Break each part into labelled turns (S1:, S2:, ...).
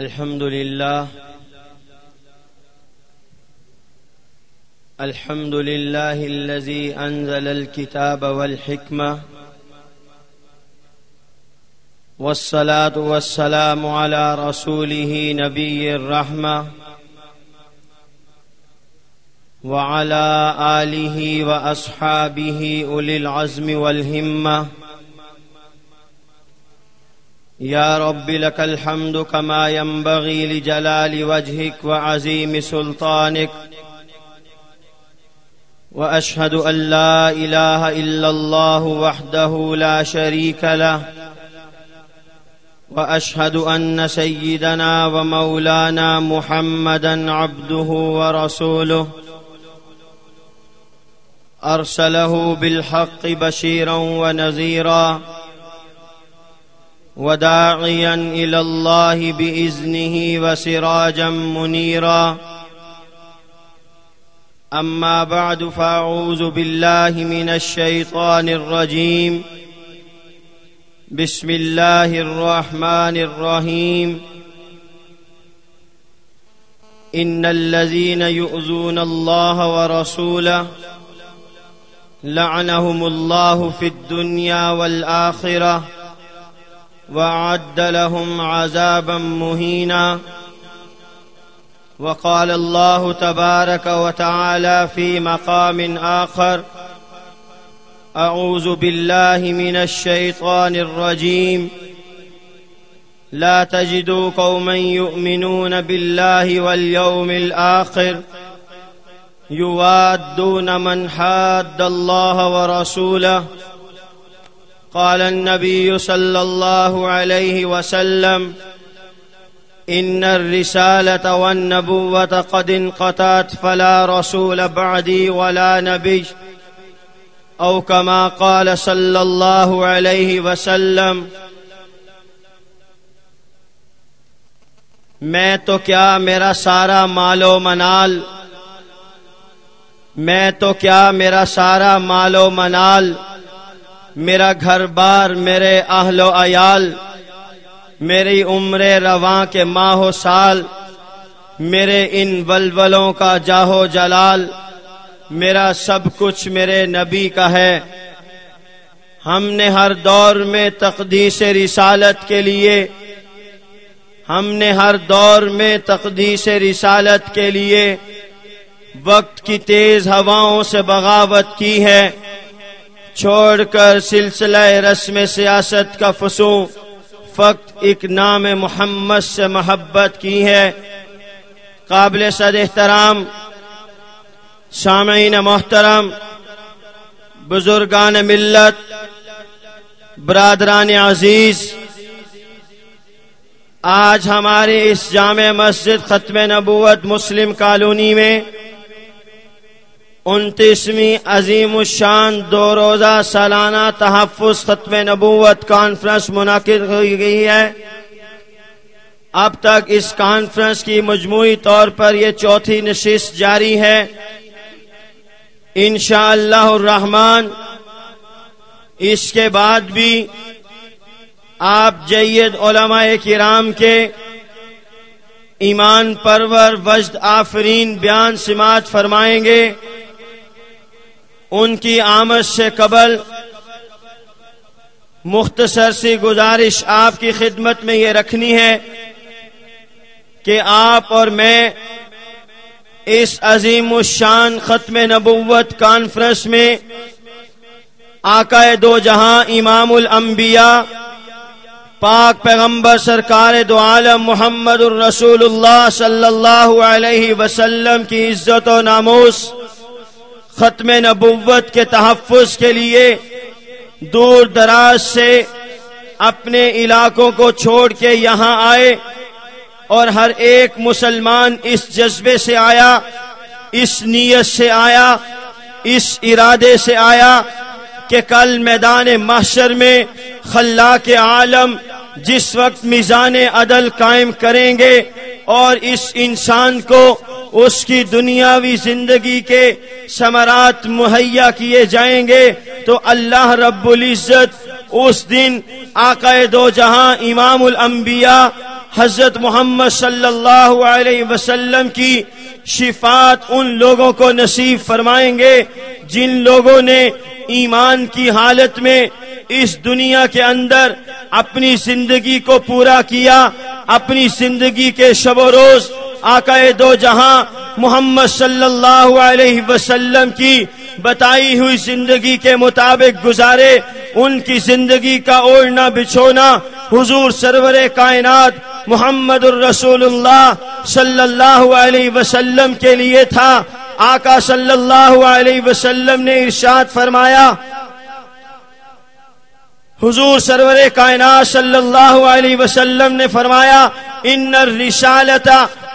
S1: الحمد لله الحمد لله الذي أنزل الكتاب والحكمة والصلاة والسلام على رسوله نبي الرحمة وعلى آله وأصحابه أولي العزم والهمة يا رب لك الحمد كما ينبغي لجلال وجهك وعزيم سلطانك، وأشهد أن لا إله إلا الله وحده لا شريك له، وأشهد أن سيدنا ومولانا محمدا عبده ورسوله، أرسله بالحق بشيرا ونذيرا وداعيا إلى الله بإذنه وسراجا منيرا. أما بعد، فأعوذ بالله من الشيطان الرجيم. بسم الله الرحمن الرحيم. إن الذين يؤذون الله ورسوله لعنهم الله في الدنيا والآخرة. وعد لهم عذابا مهينا. وقال الله تبارك وتعالى في مقام آخر أعوذ بالله من الشيطان الرجيم. لا تجدوا قوما يؤمنون بالله واليوم الآخر يوادون من حاد الله ورسوله قال النبي صلى الله عليه وسلم، إن الرسالة والنبوة قد انقطعت، فلا رسول بعدي ولا نبي. أو كما قال صلى الله عليه وسلم، میں تو کیا میرا سارا مال و منال؟ میں تو کیا میرا سارا مال و منال؟ میرا گھر بار، میرے اہل و عیال، میری عمر رواں کے ماہ و سال، میرے ان ولولوں کا جاہو جلال، میرا سب کچھ میرے نبی کا ہے۔ ہم نے ہر دور میں تقدیس رسالت کے لیے، ہم نے ہر دور میں تقدیس رسالت کے لیے، وقت کی تیز ہواؤں سے بغاوت کی ہے۔ چھوڑ کر سلسلہ رسم سیاست کا فسوں فقط ایک نام محمد سے محبت کی ہے۔ قابل صد احترام، سامعین محترم، بزرگان ملت، برادران عزیز، آج ہماری اس جامع مسجد ختم نبوت مسلم کالونی میں انتیسویں عظیم الشان دو روزہ سالانہ تحفظ ختم نبوت کانفرنس منعقد ہوئی گئی ہے۔ اب تک اس کانفرنس کی مجموعی طور پر یہ چوتھی نشست جاری ہے۔ انشاءاللہ اللہ الرحمن، اس کے بعد بھی آپ جید علماء کرام کے ایمان پرور وجد آفرین بیان سماعت فرمائیں گے۔ ان کی آمد سے قبل مختصر سی گزارش آپ کی خدمت میں یہ رکھنی ہے کہ آپ اور میں اس عظیم الشان ختم نبوت کانفرنس میں آقا دو جہاں امام الانبیاء، پاک پیغمبر سرکار دو عالم محمد الرسول اللہ صلی اللہ علیہ وسلم کی عزت و ناموس ختم نبوت کے تحفظ کے لیے دور دراز سے اپنے علاقوں کو چھوڑ کے یہاں آئے اور ہر ایک مسلمان اس جذبے سے آیا، اس نیت سے آیا، اس ارادے سے آیا کہ کل میدان محشر میں خلا کے عالم جس وقت میزان عدل قائم کریں گے اور اس انسان کو اس کی دنیاوی زندگی کے ثمرات مہیا کیے جائیں گے، تو اللہ رب العزت اس دن آقا دو جہاں امام الانبیاء حضرت محمد صلی اللہ علیہ وسلم کی شفات ان لوگوں کو نصیب فرمائیں گے جن لوگوں نے ایمان کی حالت میں اس دنیا کے اندر اپنی زندگی کو پورا کیا، اپنی زندگی کے شب و روز آقا دو جہاں محمد صلی اللہ علیہ وسلم کی بتائی ہوئی زندگی کے مطابق گزارے، ان کی زندگی کا اوڑھنا بچھونا، حضور سرور کائنات محمد الرسول اللہ صلی اللہ علیہ وسلم کے لیے تھا۔ آقا صلی اللہ علیہ وسلم نے ارشاد فرمایا حضور سرور کائنات صلی اللہ علیہ وسلم نے فرمایا، ان الرسالت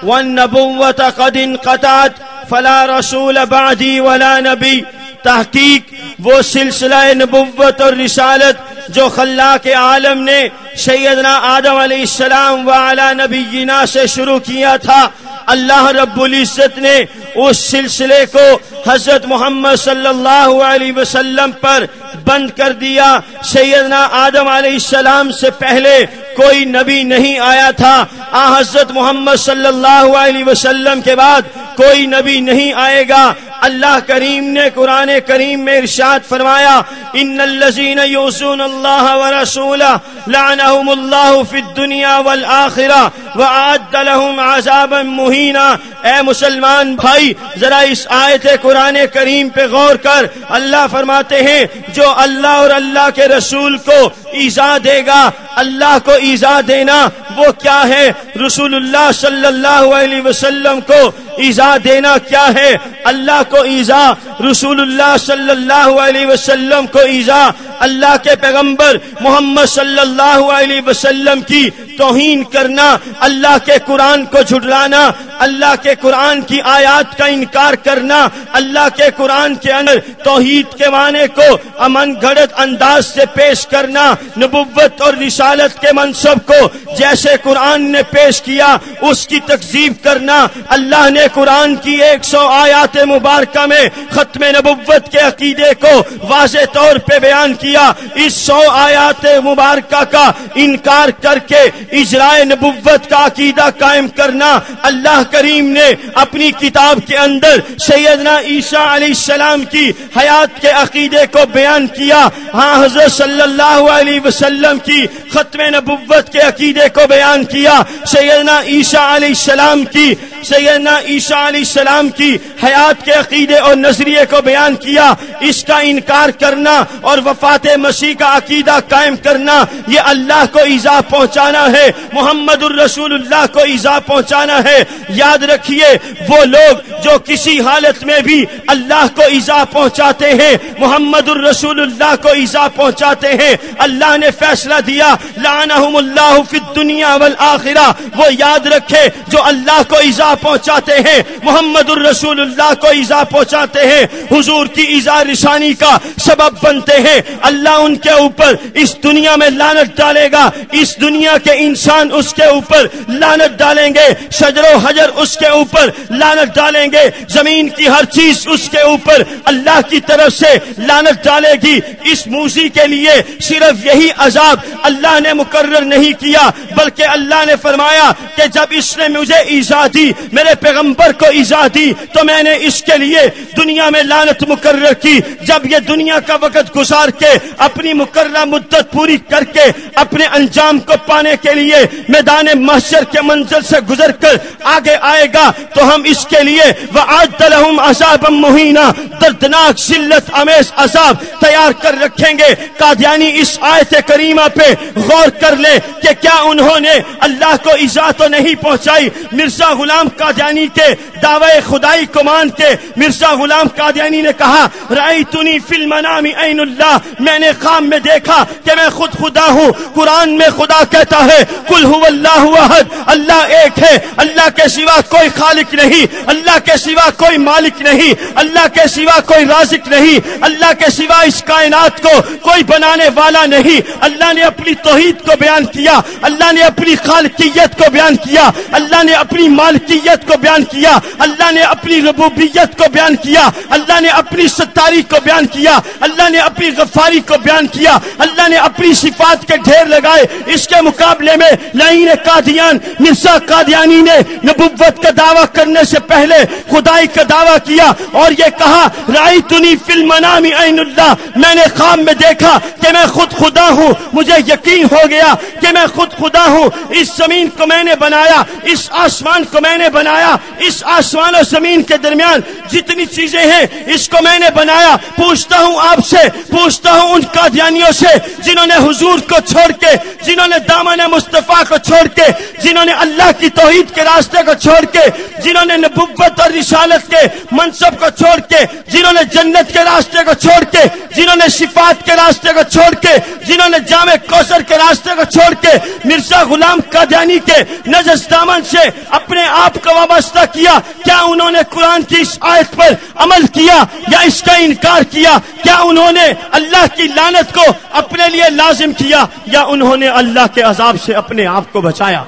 S1: والنبوت قد انقطعت، فلا رسول بعدی ولا نبی. تحقیق، وہ سلسلہ نبوت اور رسالت جو خلا کے عالم نے سیدنا آدم علیہ السلام وعلا نبینا سے شروع کیا تھا۔ اللہ رب العزت نے اس سلسلے کو حضرت محمد صلی اللہ علیہ وسلم پر بند کر دیا۔ سیدنا آدم علیہ السلام سے پہلے کوئی نبی نہیں آیا تھا۔ آ حضرت محمد صلی اللہ علیہ وسلم کے بعد کوئی نبی نہیں آئے گا۔ اللہ کریم نے قرآن کریم میں ارشاد فرمایا، ان الذين يؤذون الله ورسوله لعنهم الله في الدنيا والاخره واعد لهم عذابا مهينا اے مسلمان بھائی، ذرا اس آیت قرآن کریم پہ غور کر۔ اللہ فرماتے ہیں، جو اللہ اور اللہ کے رسول کو ایزا دے گا، اللہ کو ایزا دینا، وہ کیا ہے؟ رسول اللہ صلی اللہ علیہ وسلم کو ایزا دینا کیا ہے؟ اللہ کو ایزا رسول اللہ صلی اللہ علیہ وسلم کو ایزا، اللہ کے پیغمبر محمد صلی اللہ علیہ وسلم کی توہین کرنا، اللہ کے قرآن کو جھٹلانا اللہ کے قرآن کی آیات کا انکار کرنا، اللہ کے قرآن کے اندر توحید کے معنی کو امن گھڑت انداز سے پیش کرنا، نبوت اور رسالت کے منصب کو جیسے قرآن نے پیش کیا، اس کی تقزیب کرنا۔ اللہ نے قرآن کی ایک سو آیات مبارکہ میں ختم نبوت کے عقیدے کو واضح طور پہ بیان کیا۔ اس سو آیات مبارکہ کا انکار کر کے اجرائے نبوت کا عقیدہ قائم کرنا۔ اللہ کریم نے اپنی کتاب کے اندر سیدنا عیسیٰ علیہ السلام کی حیات کے عقیدے کو بیان کیا۔ ہاں حضرت صلی اللہ علیہ وسلم کی ختم نبوت کے عقیدے کو بیان کیا۔ سیدنا عیسیٰ علیہ السلام کی، سیدنا عیسیٰ علیہ السلام کی حیات کے عقیدے اور نظریے کو بیان کیا۔ اس کا انکار کرنا اور وفات مسیح کا عقیدہ قائم کرنا، یہ اللہ کو ایزا پہنچانا ہے، محمد الرسول اللہ کو ایزا پہنچانا ہے۔ یاد رکھیے، وہ لوگ جو کسی حالت میں بھی اللہ کو ایزا پہنچاتے ہیں، محمد الرسول اللہ کو ایزا پہنچاتے ہیں، اللہ نے فیصلہ دیا، لعنہم اللہ فی الدنیا والآخرہ، وہ یاد رکھے جو اللہ کو ایزا پہنچاتے ہیں، محمد الرسول اللہ کو ایزا پہنچاتے ہیں، حضور کی ایزا رسانی کا سبب بنتے ہیں، اللہ ان کے اوپر اس دنیا میں لانت ڈالے گا، اس دنیا کے انسان اس کے اوپر لانت ڈالیں گے، شجر و حجر اس کے اوپر لانت ڈالیں گے، زمین کی ہر چیز اس کے اوپر اللہ کی طرف سے لانت ڈالے گی۔ اس موسی کے لیے صرف یہی عذاب اللہ نے مقرر نہیں کیا، بلکہ اللہ نے فرمایا کہ جب اس نے مجھے ایزا دی، میرے پیغمبر کو ایزا دی، تو میں نے اس کے لیے دنیا میں لانت مقرر کی۔ جب یہ دنیا کا وقت گزار کے اپنی مقررہ مدت پوری کر کے اپنے انجام کو پانے کے لیے میدان محشر کے منزل سے گزر کر آگے آئے گا تو ہم اس کے لیے وہ آج دلہم عذاب مہینہ دردناک ذلت امیز عذاب تیار کر رکھیں گے۔ قادیانی اس آیت کریمہ پہ غور کر لے کہ کیا انہوں نے اللہ کو ایزا تو نہیں پہنچائی۔ مرزا غلام قادیانی کے دعوے خدائی کو مان کے مرزا غلام قادیانی نے کہا رائی تنی فلم نامی عین اللہ۔ میں نے خام میں دیکھا کہ میں خود خدا ہوں۔ قرآن میں خدا کہتا ہے کل ہو اللہ واحد اللہ ایک ہے۔ اللہ کے سوا سوا کوئی خالق نہیں، اللہ کے سوا کوئی مالک نہیں، اللہ کے سوا کوئی رازق نہیں، اللہ کے سوا اس کائنات کو کوئی بنانے والا نہیں۔ اللہ نے اپنی توحید کو بیان کیا، اللہ نے اپنی خالقیت کو بیان کیا، اللہ نے اپنی مالکیت کو بیان کیا، اللہ نے اپنی ربوبیت کو بیان کیا، اللہ نے اپنی ستاری کو بیان کیا، اللہ نے اپنی غفاری کو بیان کیا، اللہ نے اپنی صفات کے ڈھیر لگائے۔ اس کے مقابلے میں لائن قادیان، مرزا قادیانی نے نبوت کا دعویٰ کرنے سے پہلے خدائی کا دعویٰ کیا اور یہ کہا رائی تنی فلم نامی عین اللہ، میں نے خواب میں دیکھا کہ میں خود خدا ہوں، مجھے یقین ہو گیا کہ میں خود خدا ہوں۔ اس زمین کو میں نے بنایا، اس آسمان کو میں نے بنایا، اس آسمان و زمین کے درمیان جتنی چیزیں ہیں، اس کو میں نے بنایا۔ پوچھتا ہوں آپ سے، پوچھتا ہوں ان قادیانیوں سے، جنہوں نے حضور کو چھوڑ کے، جنہوں نے دامن مصطفیٰ کو چھوڑ کے، جنہوں نے اللہ کی توحید کے راستے کو چھوڑ کے، جنہوں نے نبوت اور رسالت کے منصب کو چھوڑ کے، جنہوں نے جنت کے راستے کو چھوڑ کے، جنہوں نے شفات کے راستے کو چھوڑ کے، جنہوں نے جامع کوثر کے راستے کو چھوڑ کے، مرزا غلام قادیانی کے نجس دامن سے اپنے آپ کو وابستہ کیا کیا انہوں نے قرآن کی اس آیت پر عمل کیا یا اس کا انکار کیا؟ کیا انہوں نے اللہ کی لانت کو اپنے لیے لازم کیا یا انہوں نے اللہ کے عذاب سے اپنے آپ کو بچایا؟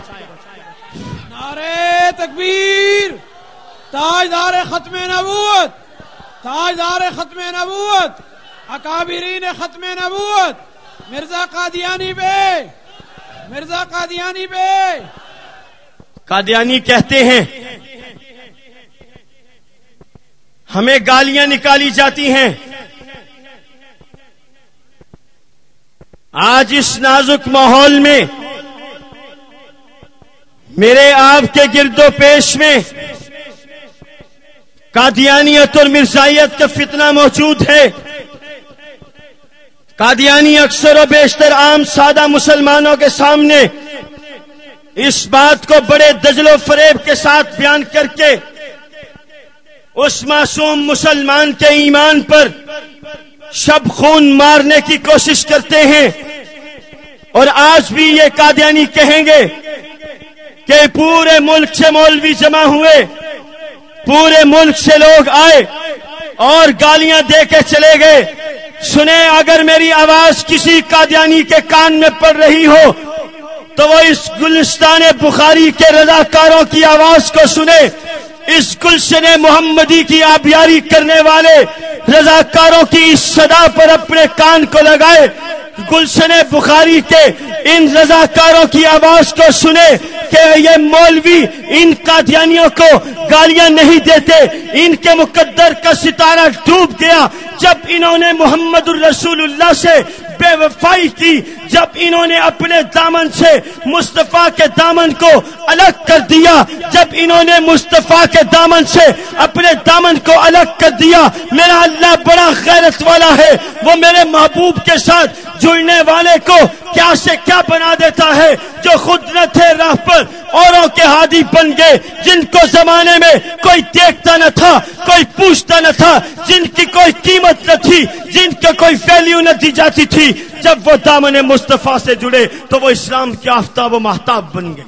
S2: نعرے تکبیر، تاجدار ختم نبوت، تاجدار ختم نبوت، اکابرین ختم نبوت، مرزا قادیانی بے، مرزا قادیانی بے۔
S1: قادیانی کہتے ہیں، ہمیں گالیاں نکالی جاتی ہیں۔ آج اس نازک ماحول میں میرے آپ کے گرد و پیش میں قادیانیت اور مرزائیت کا فتنہ موجود ہے۔ قادیانی اکثر و بیشتر عام سادہ مسلمانوں کے سامنے اس بات کو بڑے دجل و فریب کے ساتھ بیان کر کے اس معصوم مسلمان کے ایمان پر شب خون مارنے کی کوشش کرتے ہیں اور آج بھی یہ قادیانی کہیں گے کہ پورے ملک سے مولوی جمع ہوئے، پورے ملک سے لوگ آئے اور گالیاں دے کے چلے گئے۔ سنیں، اگر میری آواز کسی قادیانی کے کان میں پڑ رہی ہو، تو وہ اس گلستان بخاری کے رضاکاروں کی آواز کو سنے اس گلشن محمدی کی آبیاری کرنے والے رضاکاروں کی اس صدا پر اپنے کان کو لگائے۔ گلشن بخاری کے ان رضاکاروں کی آواز کو سنے کہ یہ مولوی ان قادیانیوں کو گالیاں نہیں دیتے، ان کے مقدر کا ستارہ ڈوب گیا۔ جب انہوں نے محمد الرسول اللہ سے بے وفائی کی، جب انہوں نے اپنے دامن سے مصطفیٰ کے دامن کو الگ کر دیا، جب انہوں نے مصطفیٰ کے دامن سے اپنے دامن کو الگ کر دیا، میرا اللہ بڑا خیرت والا ہے، وہ میرے محبوب کے ساتھ جڑنے والے کو کیا سے کیا بنا دیتا ہے، جو خود نہ تھے راہ پر اوروں کے ہادی بن گئے، جن کو زمانے میں کوئی دیکھتا نہ تھا، کوئی پوچھتا نہ تھا، جن کی کوئی قیمت نہ تھی، جن کا کوئی ویلیو نہ دی جاتی تھی۔ جب وہ دامن مصطفیٰ سے جڑے، تو وہ اسلام کے آفتاب و محتاب بن گئے۔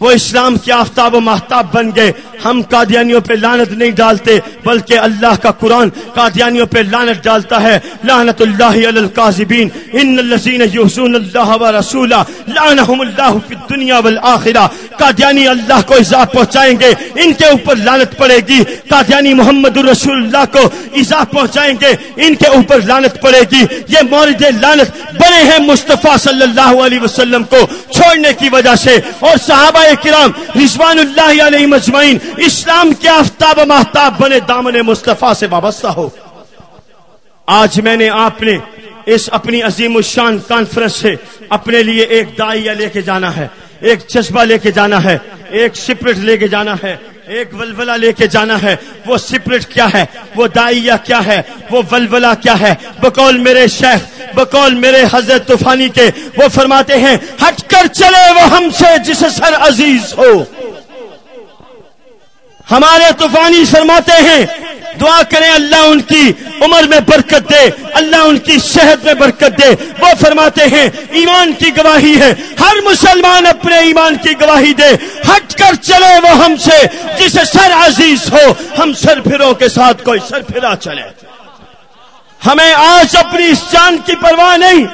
S1: وہ اسلام کے آفتاب و محتاب بن گئے۔ ہم قادیانیوں پہ لانت نہیں ڈالتے، بلکہ اللہ کا قرآن قادیانیوں پہ لانت ڈالتا ہے۔ لعنت اللہ علی القاذبین۔ ان الذين يحسون الله ورسوله لعنهم الله في الدنيا والاخره قادیانی اللہ کو ایذا پہنچائیں گے، ان کے اوپر لعنت پڑے گی۔ قادیانی محمد الرسول اللہ کو ایذا پہنچائیں گے، ان کے اوپر لعنت پڑے گی۔ یہ مورد لعنت بنے ہیں مصطفیٰ صلی اللہ علیہ وسلم کو چھوڑنے کی وجہ سے۔ اور صحابہ کرام رضوان اللہ علیہ مجمعین اسلام کے آفتاب محتاب بنے دامن مصطفیٰ سے وابستہ ہو۔ آج میں نے آپ نے اس اپنی عظیم الشان کانفرنس سے اپنے لیے ایک دائیا لے کے جانا ہے۔ ایک چشمہ لے کے جانا ہے، ایک سپرٹ لے کے جانا ہے، ایک ولولا لے کے جانا ہے۔ وہ سپرٹ کیا ہے؟ وہ دائیا کیا ہے؟ وہ ولولا کیا ہے؟ بقول میرے شیخ، بقول میرے حضرت طوفانی کے وہ فرماتے ہیں، ہٹ کر چلے وہ ہم سے جس سر عزیز ہو۔ ہمارے طوفانی فرماتے ہیں۔ دعا کریں اللہ ان کی عمر میں برکت دے، اللہ ان کی صحت میں برکت دے۔ وہ فرماتے ہیں، ایمان کی گواہی ہے۔ ہر مسلمان اپنے ایمان کی گواہی دے۔ ہٹ کر چلے وہ ہم سے۔ جسے سر عزیز ہو، ہم سر پھروں کے ساتھ کوئی سر پھرا چلے۔ ہمیں آج اپنی اس جان کی پرواہ نہیں۔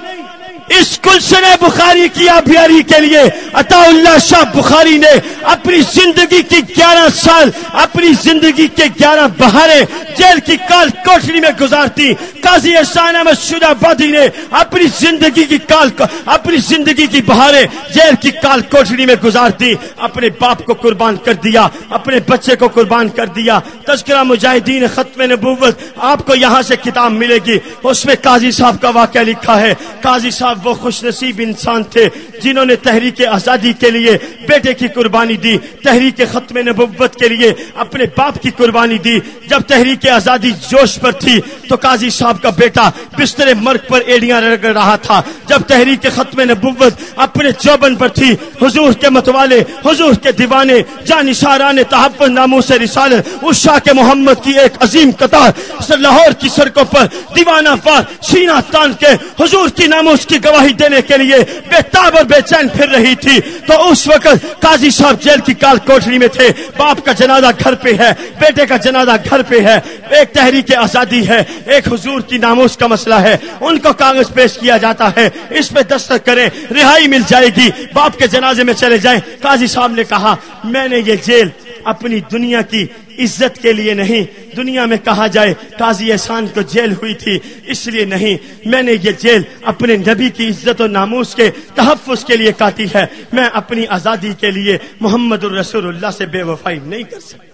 S1: اس گلشن بخاری کی آبیاری کے لیے عطا اللہ شاہ بخاری نے اپنی زندگی کی گیارہ سال، اپنی زندگی کے گیارہ بہاریں جیل کی کال کوٹری میں گزارتی۔ قاضی احسان احمد شدہ بادی نے اپنی زندگی کی کال اپنی زندگی کی بہاریں جیل کی کال کوٹری میں گزارتی۔ اپنے باپ کو قربان کر دیا، اپنے بچے کو قربان کر دیا۔ تذکرہ مجاہدین ختم نبوت، آپ کو یہاں سے کتاب ملے گی۔ اس میں قاضی صاحب کا واقعہ لکھا ہے۔ قاضی صاحب وہ خوش نصیب انسان تھے جنہوں نے تحریک آزادی کے لیے بیٹے کی قربانی دی، تحریک ختم نبوت کے لیے اپنے باپ کی قربانی دی۔ جب تحریک آزادی جوش پر تھی تو قاضی صاحب کا بیٹا بستر مرگ پر ایڑیاں رگڑ رہا تھا۔ جب تحریک ختم نبوت اپنے چوبن پر تھی، حضور کے متوالے، حضور کے دیوانے جانشاران تحفظ ناموں سے رسالت اس شاہ کے محمد کی ایک عظیم قطار لاہور کی سڑکوں پر دیوانہ فار سینہ تان کے حضور کی ناموں کی گواہی دینے کے لیے بے تاب اور بے چین پھر رہی تھی۔ تو اس وقت قاضی صاحب جیل کی کال کوٹری میں تھے۔ باپ کا جنازہ گھر پہ ہے، بیٹے کا جنازہ گھر پہ ہے۔ ایک تحریک آزادی ہے، ایک حضور کی ناموس کا مسئلہ ہے۔ ان کو کاغذ پیش کیا جاتا ہے، اس پہ دستخط کریں، رہائی مل جائے گی۔ باپ کے جنازے میں چلے جائیں۔ قاضی صاحب نے کہا، میں نے یہ جیل اپنی دنیا کی عزت کے لیے نہیں۔ دنیا میں کہا جائے، قاضی احسان کو جیل ہوئی تھی، اس لیے نہیں۔ میں نے یہ جیل اپنے نبی کی عزت و ناموس کے تحفظ کے لیے کاٹی ہے۔ میں اپنی آزادی کے لیے محمد الرسول اللہ سے بے وفائی نہیں کر سکتا۔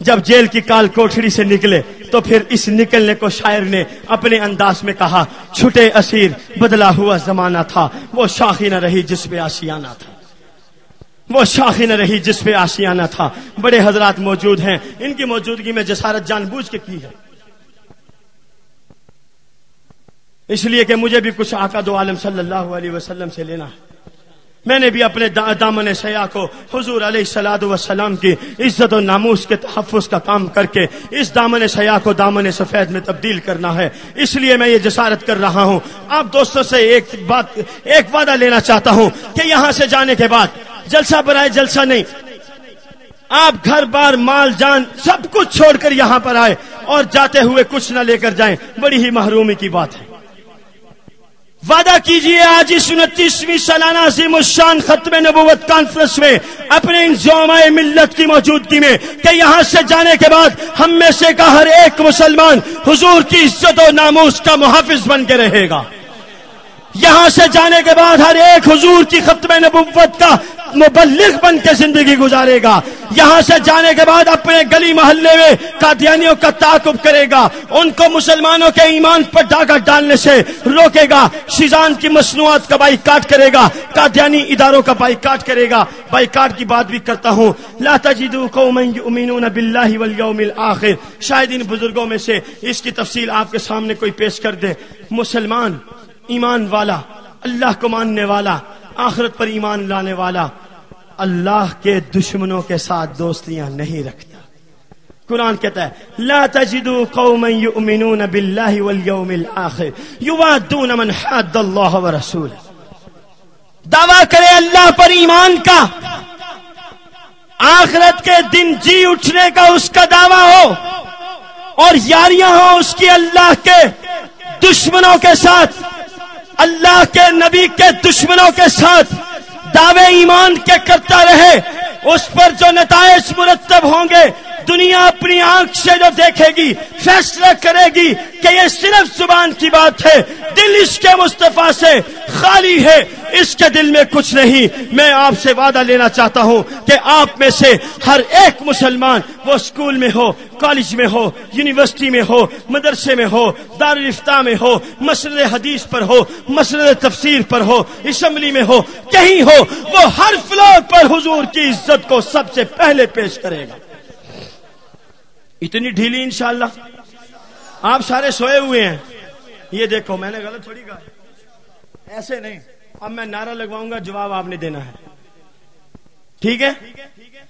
S1: جب جیل کی کال کوٹڑی سے نکلے، تو پھر اس نکلنے کو شاعر نے اپنے انداز میں کہا، چھٹے اسیر، بدلا ہوا زمانہ تھا، وہ شاخی نہ رہی جس پہ آشیانہ تھا۔ وہ شاخی نہ رہی جس پہ آشیانہ تھا۔ بڑے حضرات موجود ہیں۔ ان کی موجودگی میں جسارت جان بوجھ کے کی ہے۔ اس لیے کہ مجھے بھی کچھ آقا دو عالم صلی اللہ علیہ وسلم سے لینا ہے۔ میں نے بھی اپنے دامن سیاح کو حضور علیہ السلاد وسلام کی عزت و ناموس کے تحفظ کا کام کر کے اس دامن سیاح کو دامن سفید میں تبدیل کرنا ہے۔ اس لیے میں یہ جسارت کر رہا ہوں۔ آپ دوستوں سے ایک بات، ایک وعدہ لینا چاہتا ہوں کہ یہاں سے جانے کے بعد جلسہ برائے جلسہ نہیں۔ آپ گھر بار، مال، جان سب کچھ چھوڑ کر یہاں پر آئے اور جاتے ہوئے کچھ نہ لے کر جائیں۔ بڑی ہی محرومی کی بات ہے۔ وعدہ کیجیے آج اس انتیسویں سالانہ عظیم الشان ختم نبوت کانفرنس میں اپنے ان زومائے ملت کی موجودگی میں کہ یہاں سے جانے کے بعد ہم میں سے کا ہر ایک مسلمان حضور کی عزت و ناموس کا محافظ بن کے رہے گا۔ یہاں سے جانے کے بعد ہر ایک حضور کی ختم نبوت کا مبلغ بن کے زندگی گزارے گا۔ یہاں سے جانے کے بعد اپنے گلی محلے میں قادیانیوں کا تعاقب کرے گا۔ ان کو مسلمانوں کے ایمان پر ڈاکہ ڈالنے سے روکے گا۔ شیزان کی مصنوعات کا بائی کاٹ کرے گا۔ قادیانی اداروں کا بائی کاٹ کرے گا۔ بائی کاٹ کی بات بھی کرتا ہوں۔ لا تجدو قوما یؤمنون باللہ والیوم الاخر شاید ان بزرگوں میں سے اس کی تفصیل آپ کے سامنے کوئی پیش کر دے۔ مسلمان ایمان والا، اللہ کو ماننے والا، آخرت پر ایمان لانے والا، اللہ کے دشمنوں کے ساتھ دوستیاں نہیں رکھتا۔ قرآن کہتا ہے، لا تجدو قوما يؤمنون بالله واليوم الاخر يوادون من حد الله ورسوله دعویٰ کرے اللہ پر ایمان کا۔ آخرت کے دن جی اٹھنے کا اس کا دعویٰ ہو، اور یاریاں ہو اس کی اللہ کے دشمنوں کے ساتھ۔ اللہ کے نبی کے دشمنوں کے ساتھ دعوے ایمان کے کرتا رہے، اس پر جو نتائج مرتب ہوں گے دنیا اپنی آنکھ سے جو دیکھے گی، فیصلہ کرے گی کہ یہ صرف زبان کی بات ہے۔ دل اس کے مصطفیٰ سے خالی ہے۔ اس کے دل میں کچھ نہیں۔ میں آپ سے وعدہ لینا چاہتا ہوں کہ آپ میں سے ہر ایک مسلمان وہ اسکول میں ہو، کالج میں ہو، یونیورسٹی میں ہو، مدرسے میں ہو دارالفتہ میں ہو مسرد حدیث پر ہو مسرد تفسیر پر ہو، اسمبلی میں ہو، کہیں ہو، وہ ہر فلور پر حضور کی عزت کو سب سے پہلے پیش کرے گا۔ اتنی ڈھیلی انشاءاللہ۔ آپ سارے سوئے ہوئے ہیں۔ یہ دیکھو، میں نے غلط تھوڑی کہا۔ ایسے نہیں۔ اب میں نعرہ لگواؤں گا، جواب آپ نے دینا ہے۔ ٹھیک ہے؟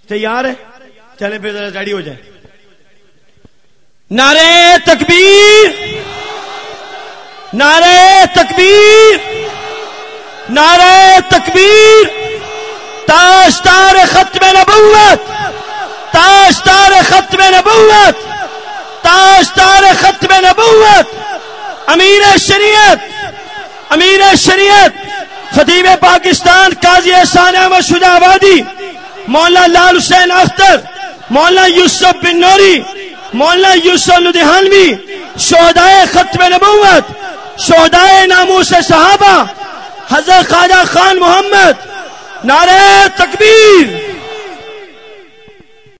S1: تیار ہے؟ چلے پھر ذرا ریڈی ہو جائے نعرے تکبیر۔ نعرے تکبیر۔ نعرے تکبیر۔ تاش تار ختم نبوت۔ تاش تار ختم نبوت تاش تار ختم نبوت امیر شریعت امیر شریعت خطیب پاکستان، قاضی احسان احمد شجاع آبادی، مولانا لال حسین اختر، مولانا یوسف بن نوری، مولانا یوسف لدھیانوی شہدائے ختم نبوت شہدائے ناموس صحابہ، حضرت خواجہ خان محمد، نعرہ تکبیر۔